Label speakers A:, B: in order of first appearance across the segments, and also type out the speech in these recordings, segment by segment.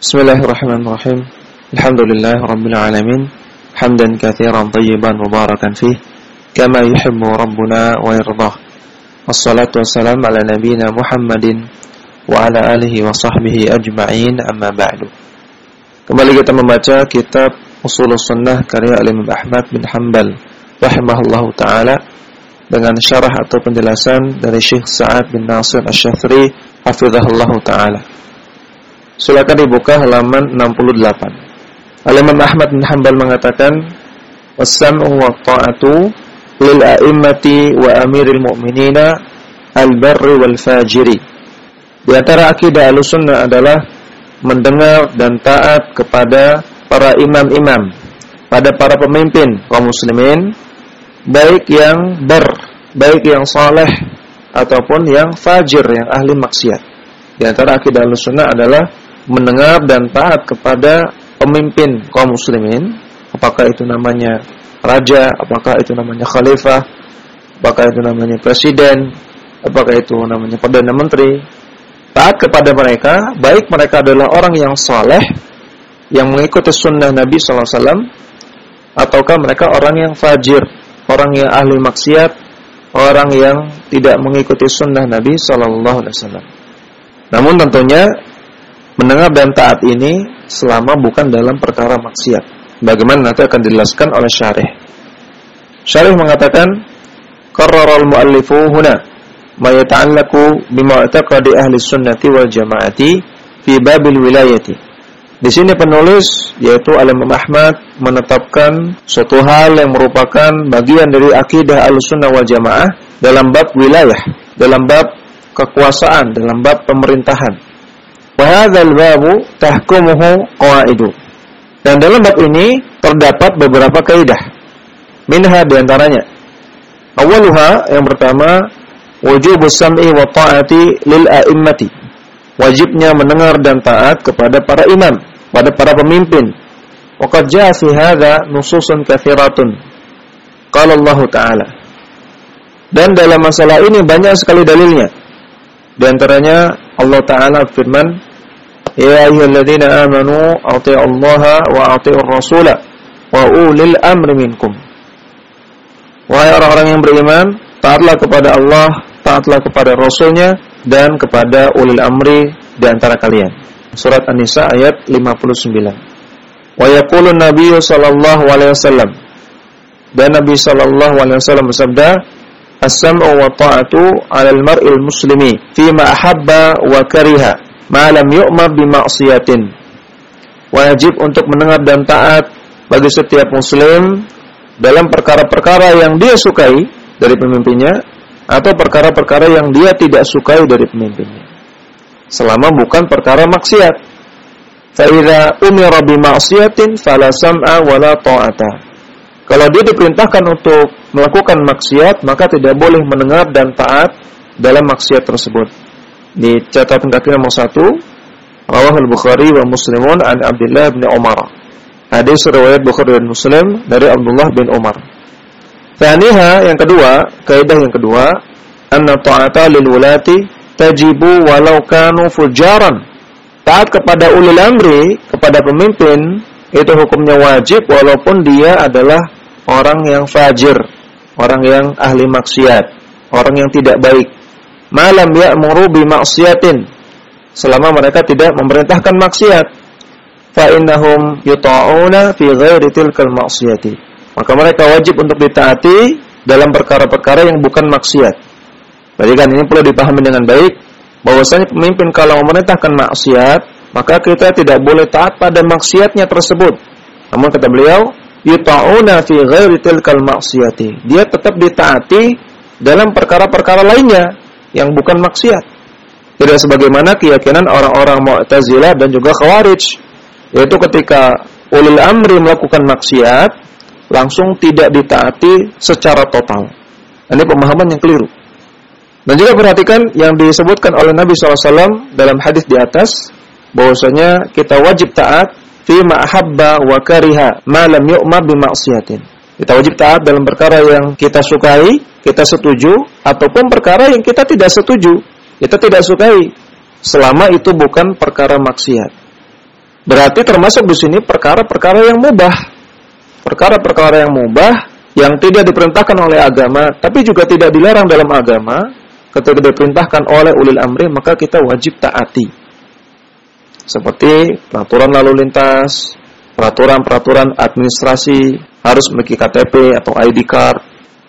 A: Bismillahirrahmanirrahim. Alhamdulillah rabbil alamin. Hamdan katsiran tayyiban mubarakan fih kama yuhibbu rabbuna wa yardah. Wassalatu wassalamu ala nabiyyina Muhammadin wa ala alihi wa sahbihi ajma'in amma ba'du. Kembali kita membaca kitab Usul Sunnah karya Imam Ahmad bin Hanbal rahimahullahu taala dengan syarah atau penjelasan dari Syekh Sa'ad bin Nasir Asy-Syafri hafizahullahu taala. Silakan dibuka halaman 68. Al-Imam Ahmad bin Hanbal mengatakan, "Was-sam'u wa ta'atu lil a'immati wa amiril mu'minina al-barri wal fajiri." Di antara akidah Ahlussunnah adalah mendengar dan taat kepada para imam-imam, pada para pemimpin kaum muslimin, baik yang ber, baik yang saleh ataupun yang fajir, yang ahli maksiat. Di antara akidah Ahlussunnah adalah mendengar dan taat kepada pemimpin kaum muslimin, apakah itu namanya raja, apakah itu namanya khalifah, apakah itu namanya presiden, apakah itu namanya perdana menteri. Taat kepada mereka, baik mereka adalah orang yang saleh, yang mengikuti sunnah Nabi SAW, ataukah mereka orang yang fajir, orang yang ahli maksiat, orang yang tidak mengikuti sunnah Nabi SAW. Namun tentunya mendengar dan taat ini selama bukan dalam perkara maksiat. Bagaimana nanti akan dijelaskan oleh syarih. Syarih mengatakan, qarrara al-muallifu huna ma yata'allaqu bima ahli sunnati wal jama'ati fi babil wilayati. Di sini penulis yaitu Al-Imam Ahmad menetapkan suatu hal yang merupakan bagian dari akidah Ahlussunnah wal Jamaah dalam bab wilayah, dalam bab kekuasaan, dalam bab pemerintahan. Wahadzal babu tahkumuhu qawaidu. Dan dalam bab ini terdapat beberapa kaidah. Minha di antaranya. Awaluha yang pertama wujubus sam'i wa ta'ati lil a'immati. Wajibnya mendengar dan taat kepada para imam, pada para pemimpin. Waqad jaa fi hadza nususun katsiratun. Qala Allah Ta'ala. Dan dalam masalah ini banyak sekali dalilnya. Di antaranya Allah Ta'ala firman, Ayyuhalladzina amanu atii'u Allah wa atii'ur rasul wa ulil amri minkum. Wahai orang-orang yang beriman, taatlah kepada Allah, taatlah kepada Rasulnya dan kepada ulil amri di antara kalian. Surat An-Nisa ayat 59. Wa yaqulu Nabi sallallahu alaihi wasallam dan Nabi sallallahu alaihi wasallam bersabda, "As-sam'u wa ta'atu 'alal mar'il muslimi fi ma ahabba wa kariha." Malam yu'mar bima'siyatin. Wajib untuk mendengar dan taat bagi setiap muslim dalam perkara-perkara yang dia sukai dari pemimpinnya atau perkara-perkara yang dia tidak sukai dari pemimpinnya. Selama bukan perkara maksiat. Fa'idha umira bima'siyatin fala sam'a wala ta'ata. Kalau dia diperintahkan untuk melakukan maksiat, maka tidak boleh mendengar dan taat dalam maksiat tersebut di catatan kaki nomor satu Rawah al-Bukhari wa Muslimun an Abdullah bin Umar Hadis riwayat Bukhari dan Muslim dari Abdullah bin Umar Thaniha yang kedua kaidah yang kedua anna ta'ata lil wulati tajibu walau kanu fujaran taat kepada ulil amri kepada pemimpin itu hukumnya wajib walaupun dia adalah orang yang fajir orang yang ahli maksiat orang yang tidak baik malam ya'muru bi maksiatin selama mereka tidak memerintahkan maksiat. Fa innahum yuta'una fi ghairi tilkal maksiati maka mereka wajib untuk ditaati dalam perkara-perkara yang bukan maksiat. Jadi kan ini perlu dipahami dengan baik. Bahwasanya pemimpin kalau memerintahkan maksiat maka kita tidak boleh taat pada maksiatnya tersebut. Namun kata beliau yuta'una fi ghairi tilkal maksiati dia tetap ditaati dalam perkara-perkara lainnya yang bukan maksiat. Tidak sebagaimana keyakinan orang-orang Mu'tazilah dan juga Khawarij, yaitu ketika ulil amri melakukan maksiat langsung tidak ditaati secara total. Ini pemahaman yang keliru. Dan juga perhatikan yang disebutkan oleh Nabi SAW dalam hadis di atas, bahwasanya kita wajib taat fi ma'habba wa kariha ma lam bi maksiatin. Kita wajib taat dalam perkara yang kita sukai, kita setuju, ataupun perkara yang kita tidak setuju, kita tidak sukai, selama itu bukan perkara maksiat. Berarti termasuk di sini perkara-perkara yang mubah. Perkara-perkara yang mubah yang tidak diperintahkan oleh agama, tapi juga tidak dilarang dalam agama, ketika diperintahkan oleh ulil amri, maka kita wajib taati. Seperti peraturan lalu lintas, peraturan-peraturan administrasi, harus memiliki KTP atau ID card,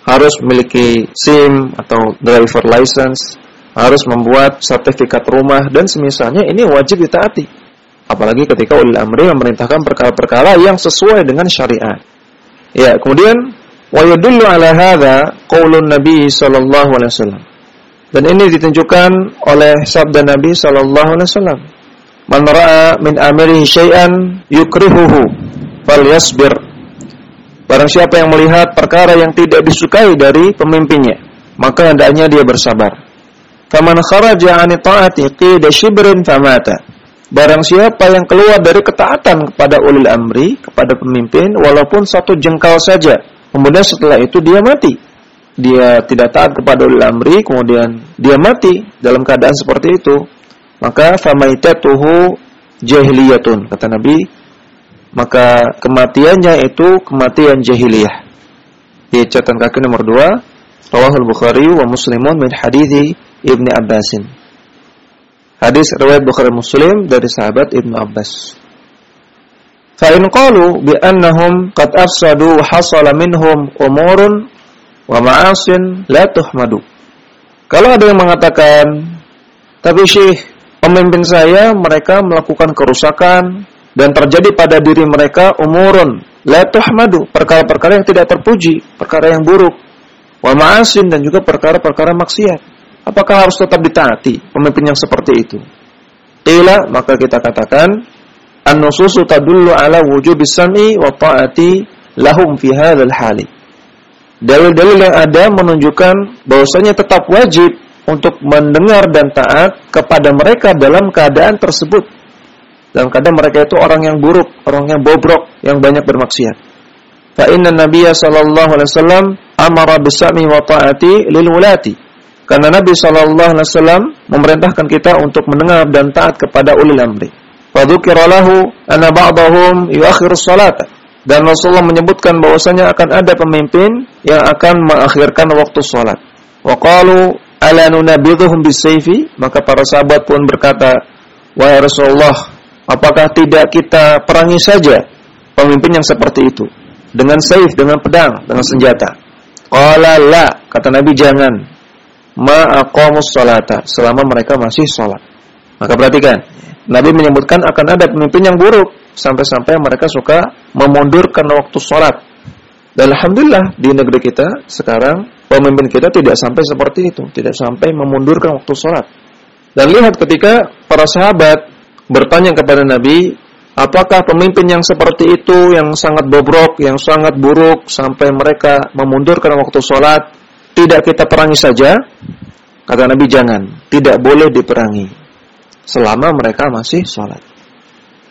A: harus memiliki SIM atau driver license, harus membuat sertifikat rumah dan semisalnya ini wajib ditaati. Apalagi ketika ulil amri memerintahkan perkara-perkara yang sesuai dengan syariat. Ya, kemudian wa yadullu ala hadza qaulun Nabi sallallahu alaihi wasallam. Dan ini ditunjukkan oleh sabda Nabi sallallahu alaihi wasallam. Man ra'a min amrihi syai'an yukrihuhu falyasbir. Barang siapa yang melihat perkara yang tidak disukai dari pemimpinnya, maka hendaknya dia bersabar. Faman kharaja 'ani ta'ati qida shibrin famata. Barang siapa yang keluar dari ketaatan kepada ulil amri, kepada pemimpin, walaupun satu jengkal saja, kemudian setelah itu dia mati. Dia tidak taat kepada ulil amri, kemudian dia mati dalam keadaan seperti itu, maka famaitatuhu jahiliyatun, kata Nabi, maka kematiannya itu kematian jahiliyah. Di catatan kaki nomor 2, Rawahul Bukhari wa Muslimun min hadithi Ibni Abbasin. Hadis riwayat Bukhari Muslim dari sahabat Ibnu Abbas. Fa in qalu bi annahum qad afsadu wa hasala minhum umurun wa ma'asin la tuhmadu. Kalau ada yang mengatakan, tapi Syekh, pemimpin saya mereka melakukan kerusakan dan terjadi pada diri mereka umurun la tuhmadu, perkara-perkara yang tidak terpuji, perkara yang buruk, wa ma'asin dan juga perkara-perkara maksiat. Apakah harus tetap ditaati pemimpin yang seperti itu? Qila maka kita katakan an-nususu tadullu ala wujubis sam'i wa ta'ati lahum fi hadzal hali. Dalil-dalil yang ada menunjukkan bahwasanya tetap wajib untuk mendengar dan taat kepada mereka dalam keadaan tersebut. Dalam keadaan mereka itu orang yang buruk, orang yang bobrok, yang banyak bermaksiat. Fa inna Nabiya sallallahu alaihi wasallam amara bis-sam'i wa ta'ati lil wulati karena Nabi Shallallahu Alaihi Wasallam memerintahkan kita untuk mendengar dan taat kepada ulil amri. Fadzukira lahu anna ba'dahum yuakhiru salat. Dan Rasulullah menyebutkan bahwasanya akan ada pemimpin yang akan mengakhirkan waktu salat. Wa qalu ala nunabidhuhum bisayfi? Maka para sahabat pun berkata, "Wahai Rasulullah, apakah tidak kita perangi saja pemimpin yang seperti itu dengan saif, dengan pedang, dengan senjata?" Qala la, kata Nabi jangan ma'aqamus salata selama mereka masih sholat. Maka perhatikan, Nabi menyebutkan akan ada pemimpin yang buruk sampai-sampai mereka suka memundurkan waktu sholat. Dan alhamdulillah di negeri kita sekarang pemimpin kita tidak sampai seperti itu, tidak sampai memundurkan waktu sholat. Dan lihat ketika para sahabat bertanya kepada Nabi, apakah pemimpin yang seperti itu yang sangat bobrok, yang sangat buruk sampai mereka memundurkan waktu sholat, tidak kita perangi saja? Kata Nabi jangan, tidak boleh diperangi selama mereka masih sholat.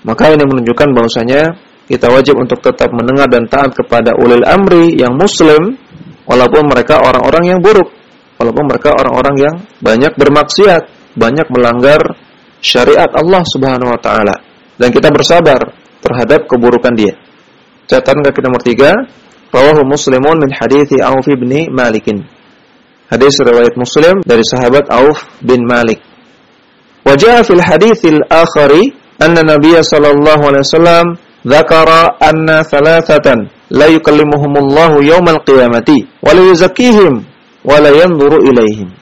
A: Maka ini menunjukkan bahwasanya kita wajib untuk tetap mendengar dan taat kepada ulil amri yang muslim walaupun mereka orang-orang yang buruk, walaupun mereka orang-orang yang banyak bermaksiat, banyak melanggar syariat Allah Subhanahu wa taala dan kita bersabar terhadap keburukan dia. Catatan kaki nomor 3, rawahu Muslimun min hadithi Auf bin Malikin. Hadis riwayat Muslim dari sahabat Auf bin Malik. Wajah fil hadithil akhari anna Nabiy sallallahu alaihi wasallam dzakara anna thalathatan la yukallimuhumullahu yaumal qiyamati wa la yuzakkihim wa la yanzuru ilaihim.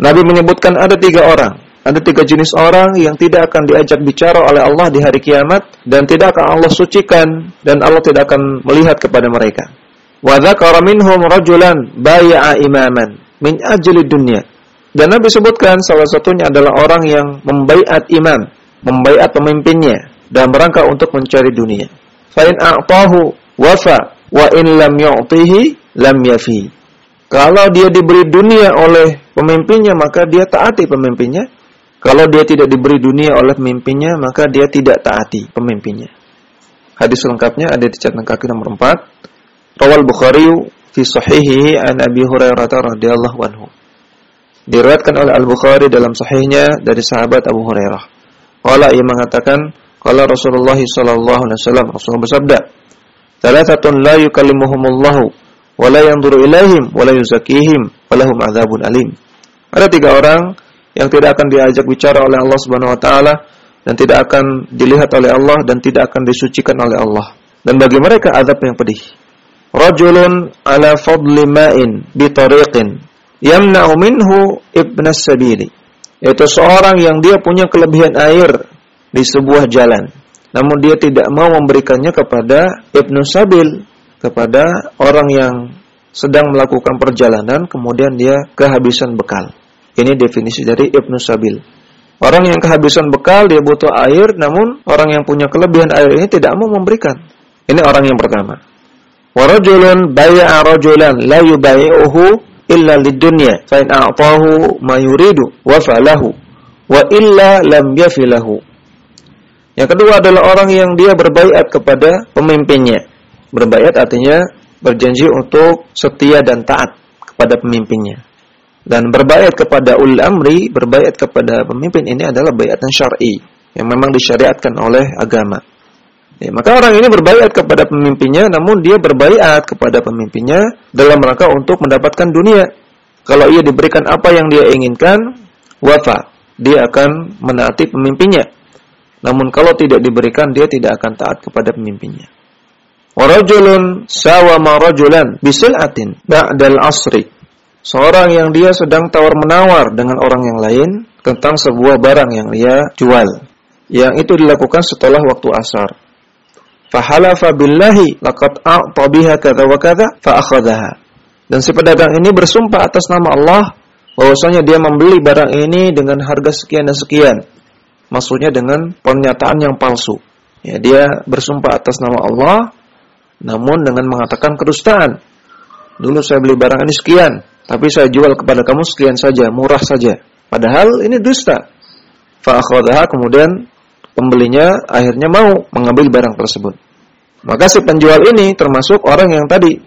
A: Nabi menyebutkan ada tiga orang, ada tiga jenis orang yang tidak akan diajak bicara oleh Allah di hari kiamat dan tidak akan Allah sucikan dan Allah tidak akan melihat kepada mereka. Wa dzakara minhum rajulan bai'a imaman min ajli dunya. Dan Nabi sebutkan salah satunya adalah orang yang membaiat imam, membaiat pemimpinnya dalam rangka untuk mencari dunia. Fa in a'tahu wafa wa in lam yu'tihi lam yafi. Kalau dia diberi dunia oleh pemimpinnya maka dia taati pemimpinnya. Kalau dia tidak diberi dunia oleh pemimpinnya maka dia tidak taati pemimpinnya. Hadis lengkapnya ada di catatan kaki nomor 4 Rawal Bukhari fi sahihihi an Abi Hurairah radhiyallahu anhu. Diriwayatkan oleh Al-Bukhari dalam sahihnya dari sahabat Abu Hurairah. Qala ia mengatakan Kalau Rasulullah sallallahu alaihi wasallam Rasulullah bersabda, "Thalathatun la yukallimuhumullahu wa la yanzuru ilaihim wa la yuzakkihim wa lahum adzabun alim." Ada tiga orang yang tidak akan diajak bicara oleh Allah Subhanahu wa taala dan tidak akan dilihat oleh Allah dan tidak akan disucikan oleh Allah. Dan bagi mereka azab yang pedih. Rajulun ala fadli ma'in bi tariqin yamna'u minhu ibnas sabili. Yaitu seorang yang dia punya kelebihan air di sebuah jalan. Namun dia tidak mau memberikannya kepada ibnu sabil, kepada orang yang sedang melakukan perjalanan kemudian dia kehabisan bekal. Ini definisi dari Ibnu Sabil. Orang yang kehabisan bekal, dia butuh air, namun orang yang punya kelebihan air ini tidak mau memberikan. Ini orang yang pertama. Warajulun bay'a rajulan la yubayi'uhu illa lidunya fa in a'tahu ma yuridu wa falahu wa illa lam yafilahu. Yang kedua adalah orang yang dia berbaiat kepada pemimpinnya. Berbaiat artinya berjanji untuk setia dan taat kepada pemimpinnya. Dan berbaiat kepada ul amri, berbaiat kepada pemimpin ini adalah baiat yang syar'i yang memang disyariatkan oleh agama. Ya, maka orang ini berbaiat kepada pemimpinnya, namun dia berbaiat kepada pemimpinnya dalam rangka untuk mendapatkan dunia. Kalau ia diberikan apa yang dia inginkan, wafa, dia akan menaati pemimpinnya. Namun kalau tidak diberikan, dia tidak akan taat kepada pemimpinnya. Warajulun sawama rajulan bisil'atin ba'dal asri Seorang yang dia sedang tawar-menawar dengan orang yang lain tentang sebuah barang yang dia jual. Yang itu dilakukan setelah waktu asar. Fahalafa billahi laqad a'ta biha kadza wa kadza fa. Dan si pedagang ini bersumpah atas nama Allah bahwasanya dia membeli barang ini dengan harga sekian dan sekian. Maksudnya dengan pernyataan yang palsu. Ya, dia bersumpah atas nama Allah namun dengan mengatakan kedustaan. Dulu saya beli barang ini sekian, tapi saya jual kepada kamu sekian saja, murah saja. Padahal ini dusta. Fa'akhadha kemudian pembelinya akhirnya mau mengambil barang tersebut. Maka si penjual ini termasuk orang yang tadi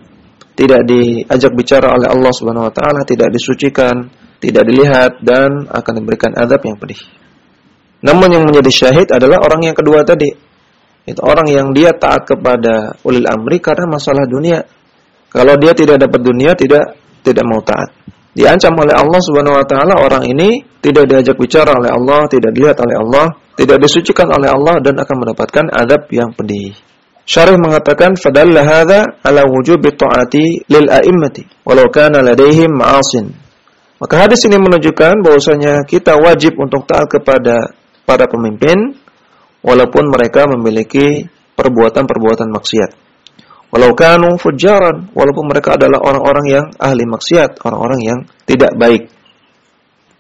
A: tidak diajak bicara oleh Allah Subhanahu wa taala, tidak disucikan, tidak dilihat dan akan diberikan azab yang pedih. Namun yang menjadi syahid adalah orang yang kedua tadi. Itu orang yang dia taat kepada ulil amri karena masalah dunia. Kalau dia tidak dapat dunia, tidak tidak mau taat. Diancam oleh Allah Subhanahu wa taala orang ini tidak diajak bicara oleh Allah, tidak dilihat oleh Allah, tidak disucikan oleh Allah dan akan mendapatkan adab yang pedih. Syarih mengatakan fadalla hadza ala wujubi ta'ati lil a'immati walau kana ladaihim ma'asin. Maka hadis ini menunjukkan bahwasanya kita wajib untuk taat kepada para pemimpin walaupun mereka memiliki perbuatan-perbuatan maksiat. Walau kanu fujaran, walaupun mereka adalah orang-orang yang ahli maksiat, orang-orang yang tidak baik.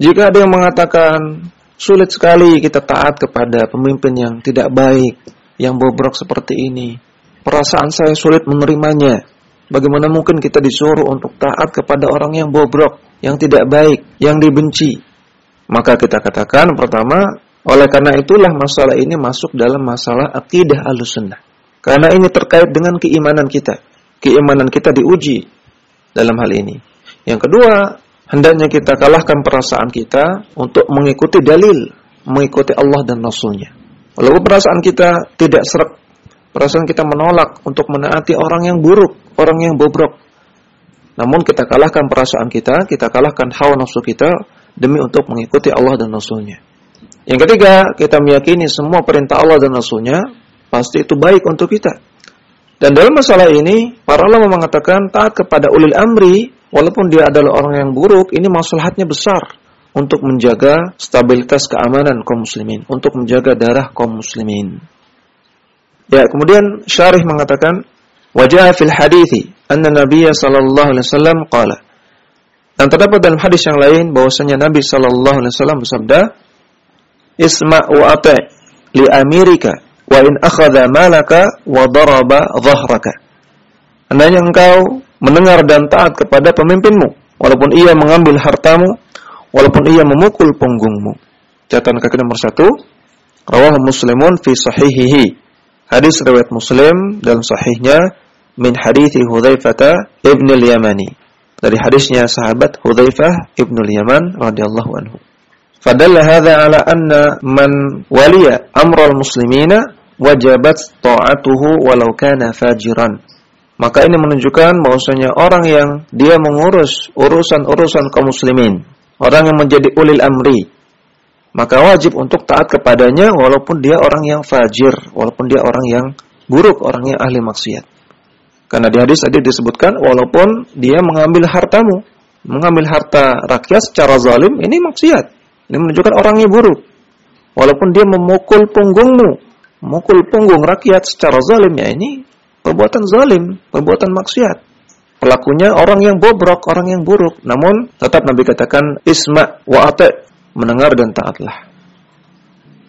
A: Jika ada yang mengatakan sulit sekali kita taat kepada pemimpin yang tidak baik, yang bobrok seperti ini, perasaan saya sulit menerimanya. Bagaimana mungkin kita disuruh untuk taat kepada orang yang bobrok, yang tidak baik, yang dibenci? Maka kita katakan pertama, oleh karena itulah masalah ini masuk dalam masalah akidah al-sunnah. Karena ini terkait dengan keimanan kita. Keimanan kita diuji dalam hal ini. Yang kedua, hendaknya kita kalahkan perasaan kita untuk mengikuti dalil, mengikuti Allah dan Rasulnya. Walaupun perasaan kita tidak serak, perasaan kita menolak untuk menaati orang yang buruk, orang yang bobrok. Namun kita kalahkan perasaan kita, kita kalahkan hawa nafsu kita demi untuk mengikuti Allah dan Rasulnya. Yang ketiga, kita meyakini semua perintah Allah dan Rasulnya pasti itu baik untuk kita. Dan dalam masalah ini, para ulama mengatakan taat kepada ulil amri, walaupun dia adalah orang yang buruk, ini masalahnya besar untuk menjaga stabilitas keamanan kaum muslimin, untuk menjaga darah kaum muslimin. Ya, kemudian Syarih mengatakan, wajah fil hadithi anna Nabiya sallallahu alaihi wasallam qala. Dan terdapat dalam hadis yang lain bahwasanya Nabi sallallahu alaihi wasallam bersabda, "Isma' wa ati' li Amerika wa in akhadha malaka wa daraba dhahraka. Hendaknya engkau mendengar dan taat kepada pemimpinmu walaupun ia mengambil hartamu, walaupun ia memukul punggungmu. Catatan kaki nomor satu, rawahu Muslimun fi sahihihi. Hadis riwayat Muslim dalam sahihnya min hadithi Hudzaifah ibn al-Yamani. Dari hadisnya sahabat Hudzaifah ibn al-Yaman radhiyallahu anhu. Fadalla hadha ala anna man waliya amral muslimina wajabat ta'atuhu walau kana fajiran. Maka ini menunjukkan bahwasanya orang yang dia mengurus urusan-urusan kaum muslimin, orang yang menjadi ulil amri, maka wajib untuk taat kepadanya walaupun dia orang yang fajir, walaupun dia orang yang buruk, orang yang ahli maksiat. Karena di hadis tadi disebutkan walaupun dia mengambil hartamu, mengambil harta rakyat secara zalim, ini maksiat. Ini menunjukkan orangnya buruk. Walaupun dia memukul punggungmu, memukul punggung rakyat secara zalim, ya ini perbuatan zalim, perbuatan maksiat. Pelakunya orang yang bobrok, orang yang buruk. Namun tetap Nabi katakan isma wa ati, mendengar dan taatlah.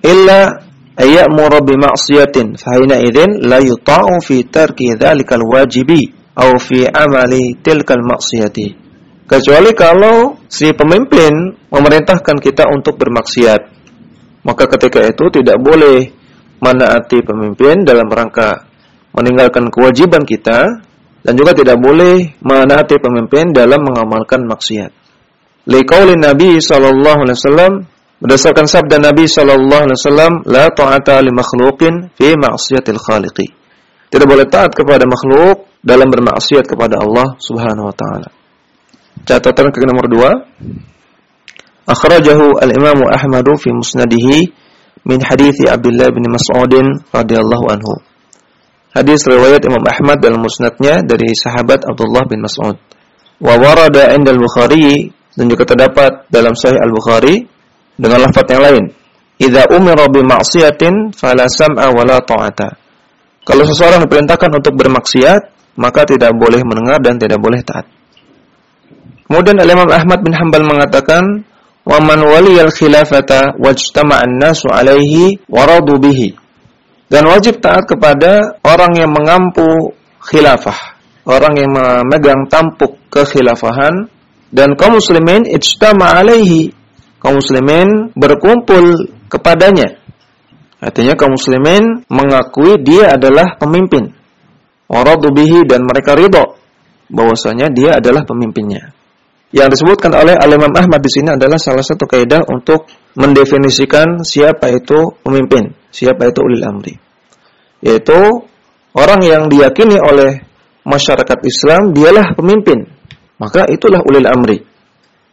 A: Illa ayyamuru bi ma'siyatin fa idzin la yuta'u fi tarki dzalikal wajibi aw fi amali tilkal ma'siyati. Kecuali kalau si pemimpin memerintahkan kita untuk bermaksiat. Maka ketika itu tidak boleh menaati pemimpin dalam rangka meninggalkan kewajiban kita dan juga tidak boleh menaati pemimpin dalam mengamalkan maksiat. Liqaulin Nabi sallallahu alaihi wasallam berdasarkan sabda Nabi sallallahu alaihi wasallam la ta'ata li makhluqin fi ma'siyatil khaliqi. Tidak boleh taat kepada makhluk dalam bermaksiat kepada Allah Subhanahu wa taala. Catatan kaki nomor dua. Akhrajahu al-Imam Ahmad fi musnadihi min hadithi Abdullah bin Mas'ud radhiyallahu anhu. Hadis riwayat Imam Ahmad dalam musnadnya dari sahabat Abdullah bin Mas'ud. Wa warada 'inda al-Bukhari dan juga terdapat dalam Sahih Al-Bukhari dengan lafaz yang lain. Idza umira bi ma'siyatin fala sam'a wala ta'ata. Kalau seseorang diperintahkan untuk bermaksiat, maka tidak boleh mendengar dan tidak boleh taat. Kemudian Imam Ahmad bin Hanbal mengatakan, "Wa man waliyal khilafata wajtama'an nasu 'alaihi wa radu bihi." Dan wajib taat kepada orang yang mengampu khilafah, orang yang memegang tampuk kekhilafahan dan kaum muslimin ijtama' 'alaihi. Kaum muslimin berkumpul kepadanya. Artinya kaum muslimin mengakui dia adalah pemimpin. Waradu bihi dan mereka ridho bahwasanya dia adalah pemimpinnya. Yang disebutkan oleh Al-Imam Ahmad di sini adalah salah satu kaidah untuk mendefinisikan siapa itu pemimpin, siapa itu ulil amri. Yaitu orang yang diyakini oleh masyarakat Islam dialah pemimpin. Maka itulah ulil amri.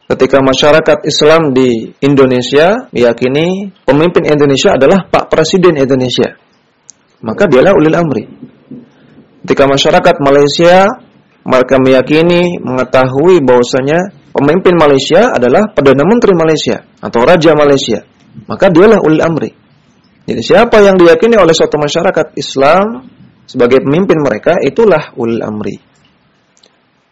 A: Ketika masyarakat Islam di Indonesia meyakini pemimpin Indonesia adalah Pak Presiden Indonesia, maka dialah ulil amri. Ketika masyarakat Malaysia mereka meyakini, mengetahui bahwasanya pemimpin Malaysia adalah Perdana Menteri Malaysia atau Raja Malaysia. Maka dialah ulil amri. Jadi siapa yang diyakini oleh suatu masyarakat Islam sebagai pemimpin mereka, itulah ulil amri.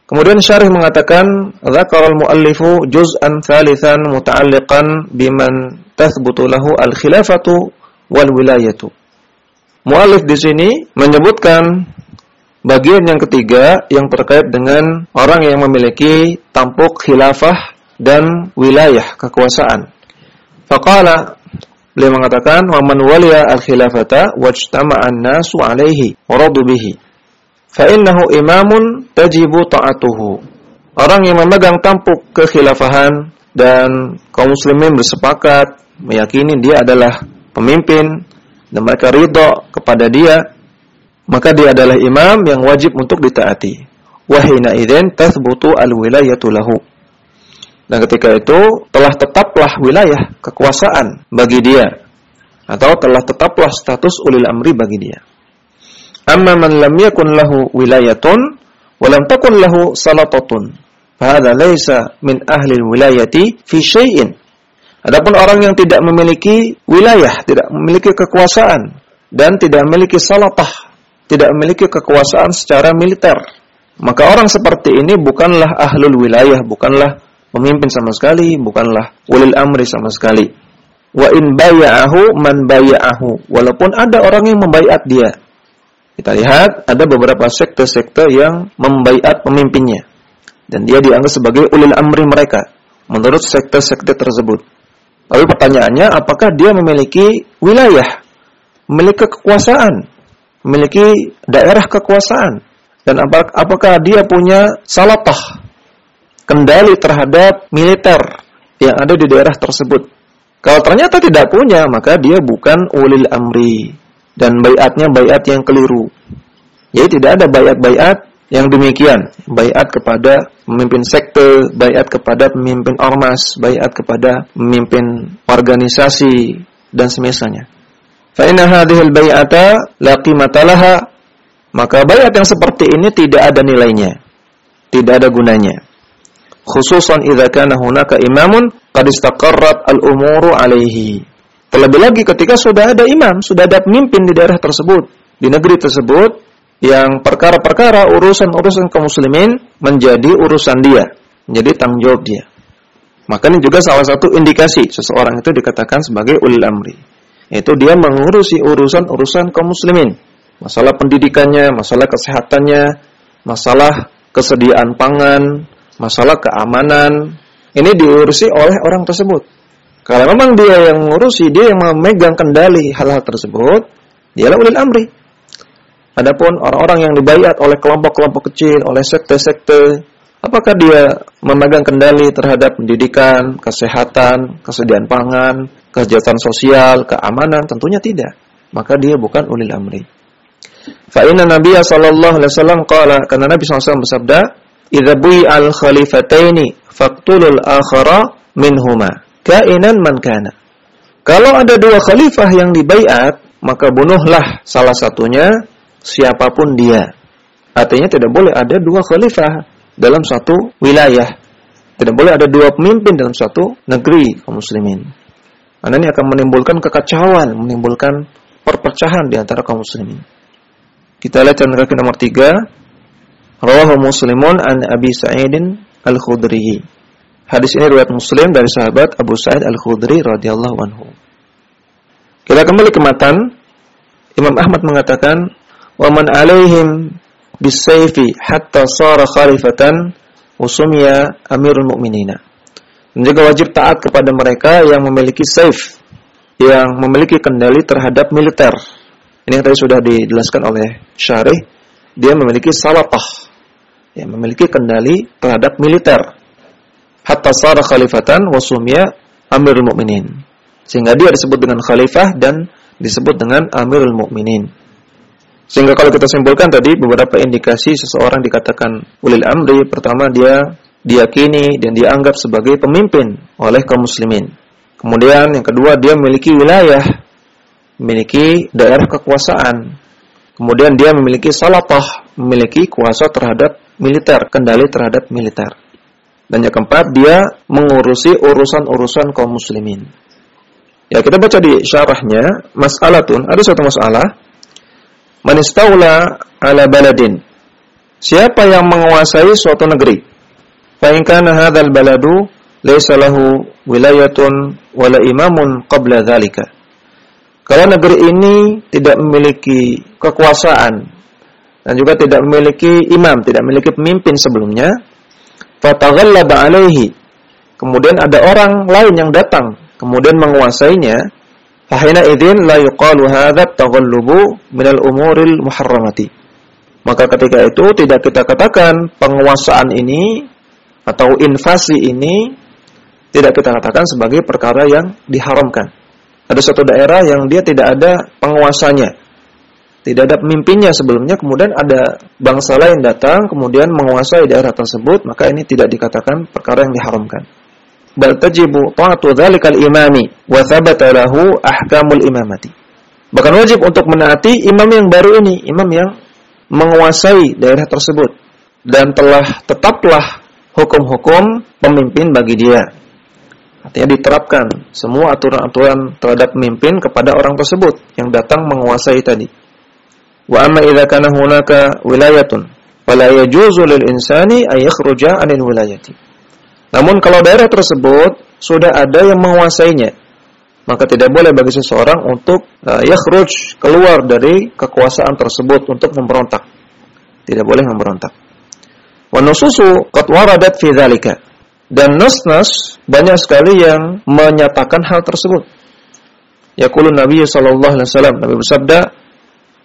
A: Kemudian syarih mengatakan, Zakar al-muallifu juz'an thalithan muta'alliqan biman tathbutu lahu al-khilafatu wal wilayatu. Muallif di sini menyebutkan Bagian yang ketiga yang terkait dengan orang yang memiliki tampuk khilafah dan wilayah kekuasaan. Faqala beliau mengatakan wa man waliya al-khilafata wajtama'an nasu 'alaihi wa radu bihi. Fa innahu imamun tajibu ta'atuhu. Orang yang memegang tampuk kekhilafahan dan kaum muslimin bersepakat meyakini dia adalah pemimpin dan mereka ridho kepada dia maka dia adalah imam yang wajib untuk ditaati. Wahina idzin tathbutu al-wilayatu lahu. Dan ketika itu telah tetaplah wilayah kekuasaan bagi dia atau telah tetaplah status ulil amri bagi dia. Amma man lam yakun lahu wilayatun wa lam takun lahu salatatun, fahadha laysa min ahli wilayati fi syai'in. Adapun orang yang tidak memiliki wilayah, tidak memiliki kekuasaan dan tidak memiliki salatah, tidak memiliki kekuasaan secara militer. Maka orang seperti ini bukanlah ahlul wilayah, bukanlah pemimpin sama sekali, bukanlah ulil amri sama sekali. Wa in baya'ahu man baya'ahu. Walaupun ada orang yang membaiat dia. Kita lihat ada beberapa sekte-sekte yang membaiat pemimpinnya. Dan dia dianggap sebagai ulil amri mereka. Menurut sekte-sekte tersebut. Lalu pertanyaannya, apakah dia memiliki wilayah? Memiliki kekuasaan? Memiliki daerah kekuasaan dan apakah dia punya salatah kendali terhadap militer yang ada di daerah tersebut Kalau ternyata tidak punya, maka dia bukan ulil amri dan bayatnya bayat yang keliru. Jadi tidak ada bayat-bayat yang demikian, bayat kepada pemimpin sekte, bayat kepada pemimpin ormas, bayat kepada pemimpin organisasi dan semisalnya. Fa inna hadhihi al-bai'ata la qimata laha maka bayat yang seperti ini tidak ada nilainya. Tidak ada gunanya. Khususan idza kana hunaka imamun qad istaqarrat al-umuru alaihi. Terlebih lagi ketika sudah ada imam, sudah ada pemimpin di daerah tersebut, di negeri tersebut yang perkara-perkara urusan-urusan kaum muslimin menjadi urusan dia, menjadi tanggung jawab dia. Maka ini juga salah satu indikasi seseorang itu dikatakan sebagai ulil amri. Yaitu dia mengurusi urusan-urusan kaum muslimin masalah pendidikannya, masalah kesehatannya, masalah kesediaan pangan, masalah keamanan, ini diurusi oleh orang tersebut. Kalau memang dia yang mengurusi, dia yang memegang kendali hal-hal tersebut, dialah ulil amri. Adapun orang-orang yang dibayat oleh kelompok-kelompok kecil, oleh sekte-sekte, apakah dia memegang kendali terhadap pendidikan, kesehatan, kesediaan pangan, kesejahteraan sosial, keamanan? Tentunya tidak. Maka dia bukan ulil amri. Fa inna Nabi sallallahu alaihi wasallam qala karena Nabi SAW bersabda, "Idza al khalifataini faqtulul akhara minhuma, kainan man kana." Kalau ada dua khalifah yang dibaiat, maka bunuhlah salah satunya siapa pun dia. Artinya tidak boleh ada dua khalifah dalam satu wilayah. Tidak boleh ada dua pemimpin dalam satu negeri kaum muslimin. Karena ini akan menimbulkan kekacauan, menimbulkan perpecahan di antara kaum muslimin. Kita lihat catatan kaki nomor 3. Rawahu Muslimun an Abi Sa'idin Al-Khudri. Hadis ini riwayat Muslim dari sahabat Abu Sa'id Al-Khudri radhiyallahu anhu. Kita kembali ke matan. Imam Ahmad mengatakan, "Wa man 'alaihim bisayfi hatta sara khalifatan usumya amirul mu'minina." Dan juga wajib taat kepada mereka yang memiliki saif, yang memiliki kendali terhadap militer ini yang tadi sudah dijelaskan oleh Syarih, dia memiliki salatah, ya, memiliki kendali terhadap militer. Hatta sara khalifatan wasumya amirul mu'minin. Sehingga dia disebut dengan khalifah dan disebut dengan amirul mu'minin. Sehingga kalau kita simpulkan tadi beberapa indikasi seseorang dikatakan ulil amri, pertama dia diyakini dan dianggap sebagai pemimpin oleh kaum muslimin. Kemudian yang kedua dia memiliki wilayah memiliki daerah kekuasaan. Kemudian dia memiliki salatah, memiliki kuasa terhadap militer, kendali terhadap militer. Dan yang keempat, dia mengurusi urusan-urusan kaum muslimin. Ya, kita baca di syarahnya, mas'alatun, ada satu masalah. Manistaula ala baladin. Siapa yang menguasai suatu negeri? Fa'in kana hadzal baladu laysa lahu wilayatun wala imamun qabla dzalika kalau negeri ini tidak memiliki kekuasaan dan juga tidak memiliki imam, tidak memiliki pemimpin sebelumnya, fataghallaba alaihi. Kemudian ada orang lain yang datang kemudian menguasainya, fahina idzin la yuqalu hadza taghallubu minal umuril muharramati. Maka ketika itu tidak kita katakan penguasaan ini atau invasi ini tidak kita katakan sebagai perkara yang diharamkan ada suatu daerah yang dia tidak ada penguasanya. Tidak ada pemimpinnya sebelumnya, kemudian ada bangsa lain datang, kemudian menguasai daerah tersebut, maka ini tidak dikatakan perkara yang diharamkan. Bal tajibu ta'atu dzalikal imami wa thabata lahu ahkamul imamati. Bahkan wajib untuk menaati imam yang baru ini, imam yang menguasai daerah tersebut dan telah tetaplah hukum-hukum pemimpin bagi dia. Artinya diterapkan semua aturan-aturan terhadap pemimpin kepada orang tersebut yang datang menguasai tadi. Wa amma idza kana hunaka wilayatun fala yajuzu lil insani ay yakhruja 'anil wilayati. Namun kalau daerah tersebut sudah ada yang menguasainya, maka tidak boleh bagi seseorang untuk uh, yakhruj keluar dari kekuasaan tersebut untuk memberontak. Tidak boleh memberontak. Wa nususu qad waradat fi dzalika. Dan nas-nas banyak sekali yang menyatakan hal tersebut. Yaqulun Nabi sallallahu alaihi wasallam Nabi bersabda,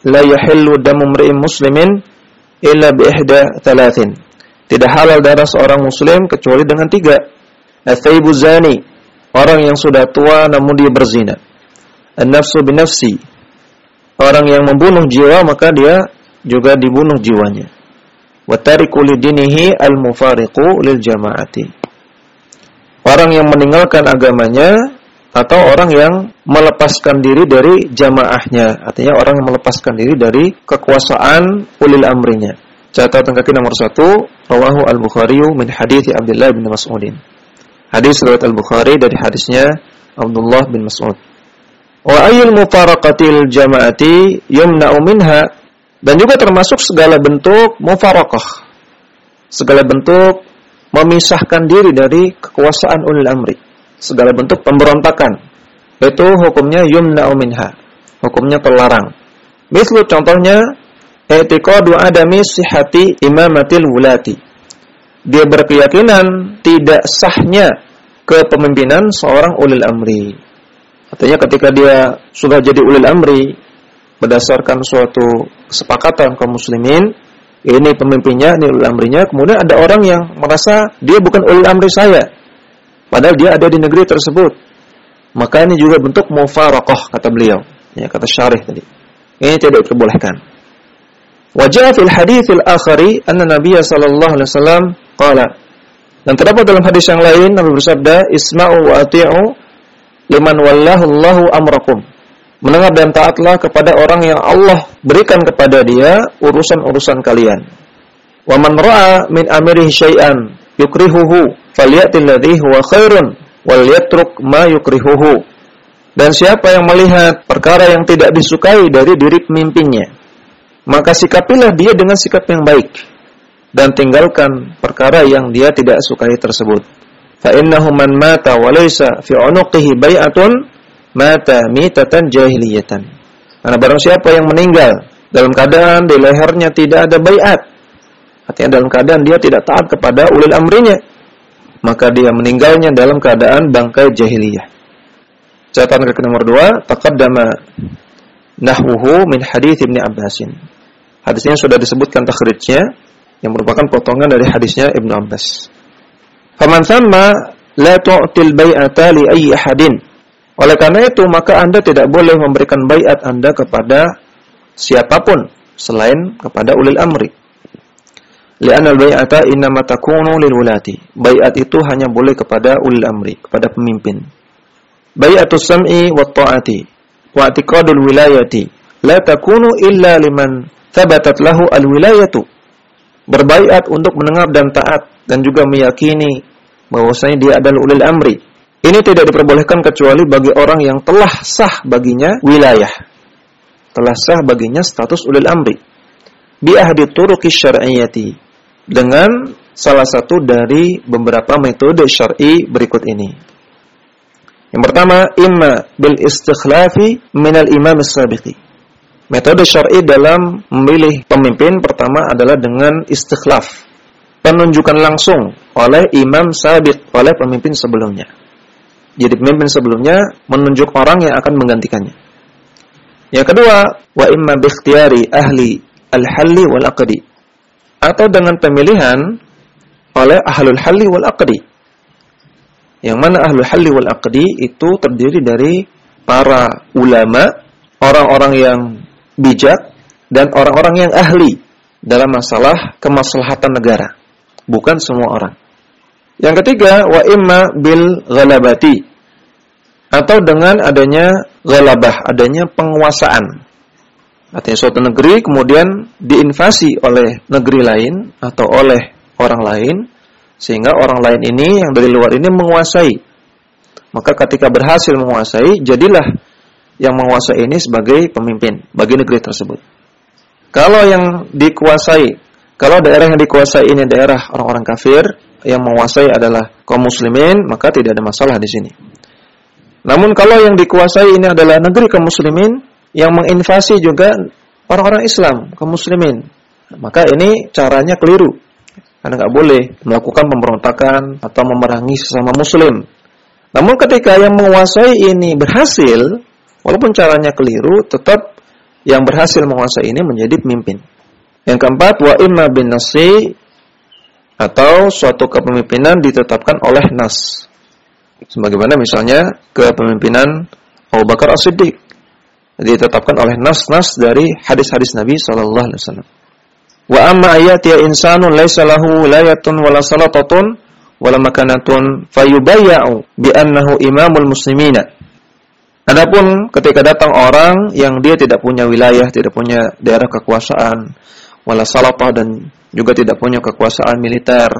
A: "La yahillu damu mri'in muslimin illa bi ihda thalathin." Tidak halal darah seorang muslim kecuali dengan tiga. Athaibu zani, Orang yang sudah tua namun dia berzina. An-nafsu binafsi. Orang yang membunuh jiwa maka dia juga dibunuh jiwanya. Wa tariku lidinihi al-mufariqu lil jama'ati. Orang yang meninggalkan agamanya atau orang yang melepaskan diri dari jamaahnya, artinya orang yang melepaskan diri dari kekuasaan ulil amrinya. Catatan kaki nomor satu, rawahu al-Bukhari min hadits Abdullah bin Mas'udin. Hadis riwayat Al-Bukhari dari hadisnya Abdullah bin Mas'ud. Wa ayyul mufaraqatil jama'ati yumna'u minha dan juga termasuk segala bentuk mufaraqah. Segala bentuk memisahkan diri dari kekuasaan ulil amri. Segala bentuk pemberontakan. Itu hukumnya yumna'u minha. Hukumnya terlarang. Mislu contohnya i'tiqadu adami sihhati imamatil wulati dia berkeyakinan tidak sahnya kepemimpinan seorang ulil amri. Artinya ketika dia sudah jadi ulil amri berdasarkan suatu kesepakatan kaum muslimin, ini pemimpinnya, ini ulil amrinya, kemudian ada orang yang merasa dia bukan ulil amri saya. Padahal dia ada di negeri tersebut. Maka ini juga bentuk mufaraqah kata beliau, ya kata syarih tadi. Ini tidak diperbolehkan. Wajah fil hadithil akhari anna Nabiya sallallahu alaihi wasallam Qala. Dan terdapat dalam hadis yang lain Nabi bersabda, "Isma'u wa ati'u liman wallahu Allahu amrakum." Mendengar dan taatlah kepada orang yang Allah berikan kepada dia urusan-urusan kalian. Wa man ra'a min amrihi syai'an yukrihuhu falyatil ladzi huwa khairun wal yatruk ma yukrihuhu. Dan siapa yang melihat perkara yang tidak disukai dari diri pemimpinnya, maka sikapilah dia dengan sikap yang baik dan tinggalkan perkara yang dia tidak sukai tersebut. Fa innahu man mata wa laysa fi unuqihi bai'atun mata mitatan jahiliyatan. Karena barang siapa yang meninggal dalam keadaan di lehernya tidak ada baiat, artinya dalam keadaan dia tidak taat kepada ulil amrinya, maka dia meninggalnya dalam keadaan bangkai jahiliyah. Catatan kaki nomor dua, taqaddama nahwuhu min hadits Ibnu Abbasin. Hadisnya sudah disebutkan takhrijnya yang merupakan potongan dari hadisnya Ibnu Abbas. Faman thamma la tu'til bai'ata li ayyi. Oleh karena itu maka Anda tidak boleh memberikan baiat Anda kepada siapa pun selain kepada ulil amri. Li'anna al-bai'ata innama takunu lil wulati. Baiat itu hanya boleh kepada ulil amri, kepada pemimpin. Bai'atus sam'i wa ta'ati wa i'tiqadul wilayati la takunu illa liman thabatat lahu al-wilayatu berbaiat untuk mendengar dan taat dan juga meyakini bahwasanya dia adalah ulil amri. Ini tidak diperbolehkan kecuali bagi orang yang telah sah baginya wilayah. Telah sah baginya status ulil amri. Bi ahdi turuqi. Dengan salah satu dari beberapa metode syar'i berikut ini. Yang pertama, imma bil istikhlafi minal imam as-sabiqi Metode syar'i dalam memilih pemimpin pertama adalah dengan istikhlaf. Penunjukan langsung oleh imam sabit, oleh pemimpin sebelumnya. Jadi pemimpin sebelumnya menunjuk orang yang akan menggantikannya. Yang kedua, wa imma bikhtiyari ahli al-halli wal aqdi. Atau dengan pemilihan oleh ahlul halli wal aqdi. Yang mana ahlul halli wal aqdi itu terdiri dari para ulama, orang-orang yang bijak dan orang-orang yang ahli dalam masalah kemaslahatan negara, bukan semua orang. Yang ketiga, wa imma bil ghalabati atau dengan adanya ghalabah, adanya penguasaan. Artinya suatu negeri kemudian diinvasi oleh negeri lain atau oleh orang lain sehingga orang lain ini yang dari luar ini menguasai. Maka ketika berhasil menguasai, jadilah yang menguasai ini sebagai pemimpin bagi negeri tersebut. Kalau yang dikuasai, kalau daerah yang dikuasai ini daerah orang-orang kafir, yang menguasai adalah kaum muslimin, maka tidak ada masalah di sini. Namun kalau yang dikuasai ini adalah negeri kaum muslimin, yang menginvasi juga orang-orang Islam, kaum muslimin, maka ini caranya keliru. Karena nggak boleh melakukan pemberontakan atau memerangi sesama muslim. Namun ketika yang menguasai ini berhasil, Walaupun caranya keliru, tetap yang berhasil menguasai ini menjadi pemimpin. Yang keempat, wa imma bin nasi atau suatu kepemimpinan ditetapkan oleh nas. Sebagaimana misalnya kepemimpinan Abu Bakar As-Siddiq ditetapkan oleh nas-nas dari hadis-hadis Nabi sallallahu alaihi wasallam. Wa amma ayati insanun laisa lahu wilayatun wala salatatun wala makanatun fayubayya'u bi annahu imamul muslimina. Adapun ketika datang orang yang dia tidak punya wilayah, tidak punya daerah kekuasaan, wala salatah dan juga tidak punya kekuasaan militer,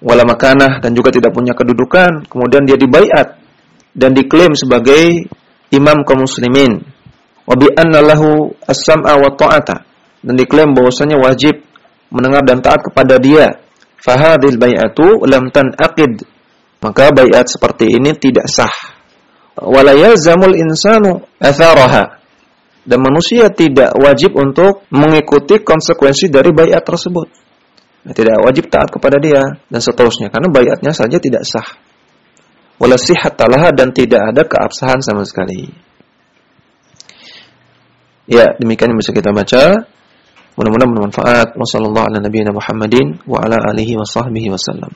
A: wala makanah dan juga tidak punya kedudukan, kemudian dia dibaiat dan diklaim sebagai imam kaum muslimin. Wa bi anna lahu as-sam'a wa ta'ata. Dan diklaim bahwasanya wajib mendengar dan taat kepada dia. Fahadil bai'atu lam tanaqid. Maka baiat seperti ini tidak sah. Wala yalzamul insanu atharaha dan manusia tidak wajib untuk mengikuti konsekuensi dari baiat tersebut tidak wajib taat kepada dia dan seterusnya karena baiatnya saja tidak sah wala sihat dan tidak ada keabsahan sama sekali Ya, demikian yang bisa kita baca. Mudah-mudahan bermanfaat. Wassalamualaikum warahmatullahi wabarakatuh. Wa ala alihi wa sahbihi wasallam.